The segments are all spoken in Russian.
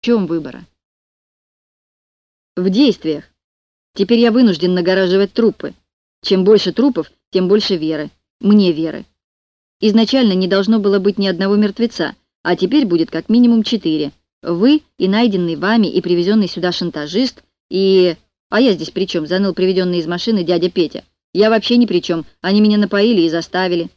В чем выбора? В действиях. Теперь я вынужден нагораживать трупы. Чем больше трупов, тем больше веры. Мне веры. Изначально не должно было быть ни одного мертвеца, а теперь будет как минимум четыре. Вы и найденный вами и привезенный сюда шантажист, и... А я здесь при чем? Заныл приведенный из машины дядя Петя. Я вообще ни при чем. Они меня напоили и заставили.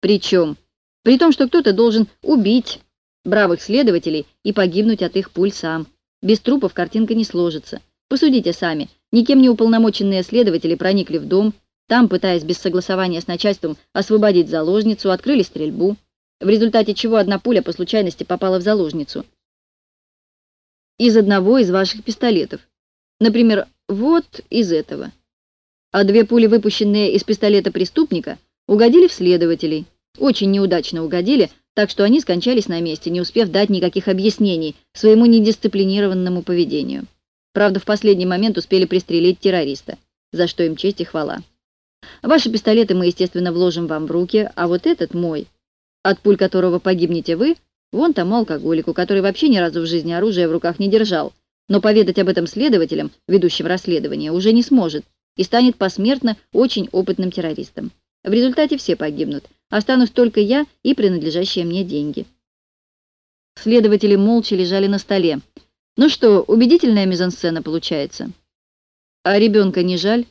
При чем? При том, что кто-то должен убить бравых следователей и погибнуть от их пуль сам. Без трупов картинка не сложится. Посудите сами. Никем не уполномоченные следователи проникли в дом, там, пытаясь без согласования с начальством освободить заложницу, открыли стрельбу, в результате чего одна пуля по случайности попала в заложницу. Из одного из ваших пистолетов. Например, вот из этого. А две пули, выпущенные из пистолета преступника, угодили в следователей. Очень неудачно угодили, так что они скончались на месте, не успев дать никаких объяснений своему недисциплинированному поведению. Правда, в последний момент успели пристрелить террориста, за что им честь и хвала. Ваши пистолеты мы, естественно, вложим вам в руки, а вот этот мой, от пуль которого погибнете вы, вон тому алкоголику, который вообще ни разу в жизни оружие в руках не держал, но поведать об этом следователям, ведущим расследование, уже не сможет и станет посмертно очень опытным террористом. В результате все погибнут, останусь только я и принадлежащие мне деньги. Следователи молча лежали на столе. Ну что, убедительная мизансцена получается? А ребенка не жаль?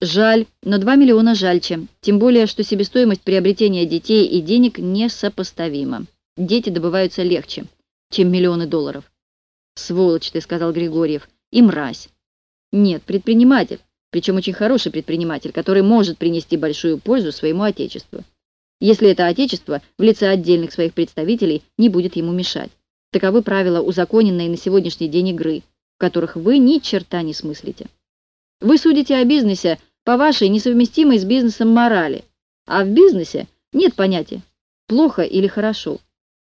Жаль, но 2 миллиона жальче, тем более, что себестоимость приобретения детей и денег несопоставима. Дети добываются легче, чем миллионы долларов. «Сволочь ты», — сказал Григорьев, — «и мразь». «Нет, предприниматель, причем очень хороший предприниматель, который может принести большую пользу своему отечеству. Если это отечество в лице отдельных своих представителей не будет ему мешать. Таковы правила, узаконенные на сегодняшний день игры, в которых вы ни черта не смыслите. Вы судите о бизнесе по вашей несовместимой с бизнесом морали. А в бизнесе нет понятия «плохо» или «хорошо».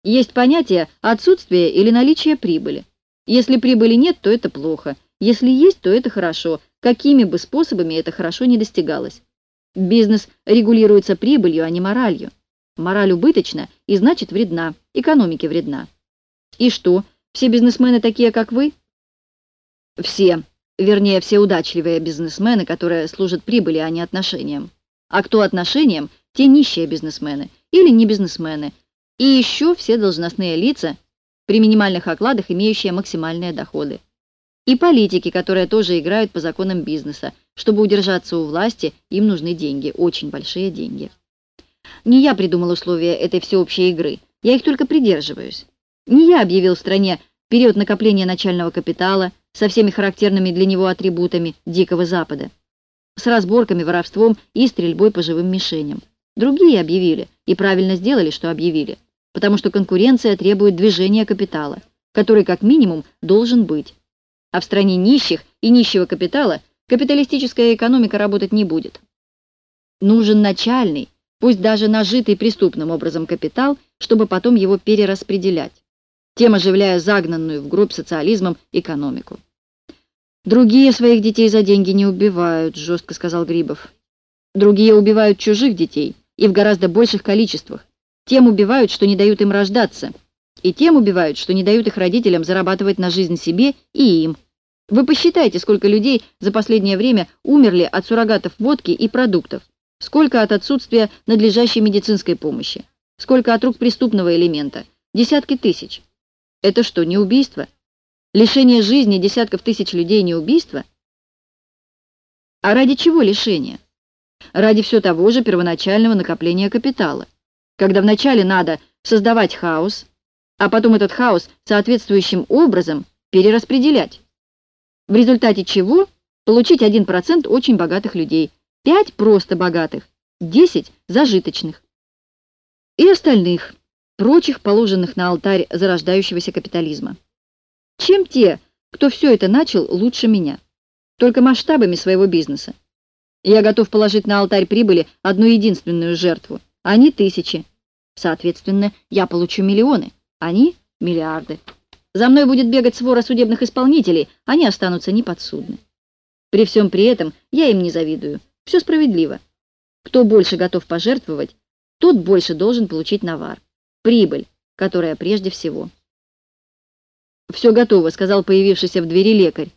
Есть понятие отсутствия или наличия прибыли. Если прибыли нет, то это плохо. Если есть, то это хорошо, какими бы способами это хорошо не достигалось. Бизнес регулируется прибылью, а не моралью. Мораль убыточна и значит вредна, экономике вредна. И что, все бизнесмены такие, как вы? Все вернее, все удачливые бизнесмены, которые служат прибыли, а не отношениям. А кто отношениям, те нищие бизнесмены или не бизнесмены. И еще все должностные лица, при минимальных окладах имеющие максимальные доходы. И политики, которые тоже играют по законам бизнеса. Чтобы удержаться у власти, им нужны деньги, очень большие деньги. Не я придумал условия этой всеобщей игры, я их только придерживаюсь. Не я объявил стране период накопления начального капитала, со всеми характерными для него атрибутами Дикого Запада, с разборками, воровством и стрельбой по живым мишеням. Другие объявили, и правильно сделали, что объявили, потому что конкуренция требует движения капитала, который как минимум должен быть. А в стране нищих и нищего капитала капиталистическая экономика работать не будет. Нужен начальный, пусть даже нажитый преступным образом капитал, чтобы потом его перераспределять тем оживляя загнанную в гроб социализмом экономику. «Другие своих детей за деньги не убивают», — жестко сказал Грибов. «Другие убивают чужих детей, и в гораздо больших количествах. Тем убивают, что не дают им рождаться, и тем убивают, что не дают их родителям зарабатывать на жизнь себе и им. Вы посчитайте, сколько людей за последнее время умерли от суррогатов водки и продуктов, сколько от отсутствия надлежащей медицинской помощи, сколько от рук преступного элемента, десятки тысяч. Это что, не убийство? Лишение жизни десятков тысяч людей не убийство? А ради чего лишение? Ради все того же первоначального накопления капитала. Когда вначале надо создавать хаос, а потом этот хаос соответствующим образом перераспределять. В результате чего получить 1% очень богатых людей, 5 просто богатых, 10 зажиточных. И остальных, прочих, положенных на алтарь зарождающегося капитализма. Чем те, кто все это начал, лучше меня? Только масштабами своего бизнеса. Я готов положить на алтарь прибыли одну единственную жертву, они тысячи. Соответственно, я получу миллионы, они — миллиарды. За мной будет бегать свора судебных исполнителей, они останутся неподсудны. При всем при этом я им не завидую. Все справедливо. Кто больше готов пожертвовать, тот больше должен получить навар прибыль, которая прежде всего. «Все готово», — сказал появившийся в двери лекарь.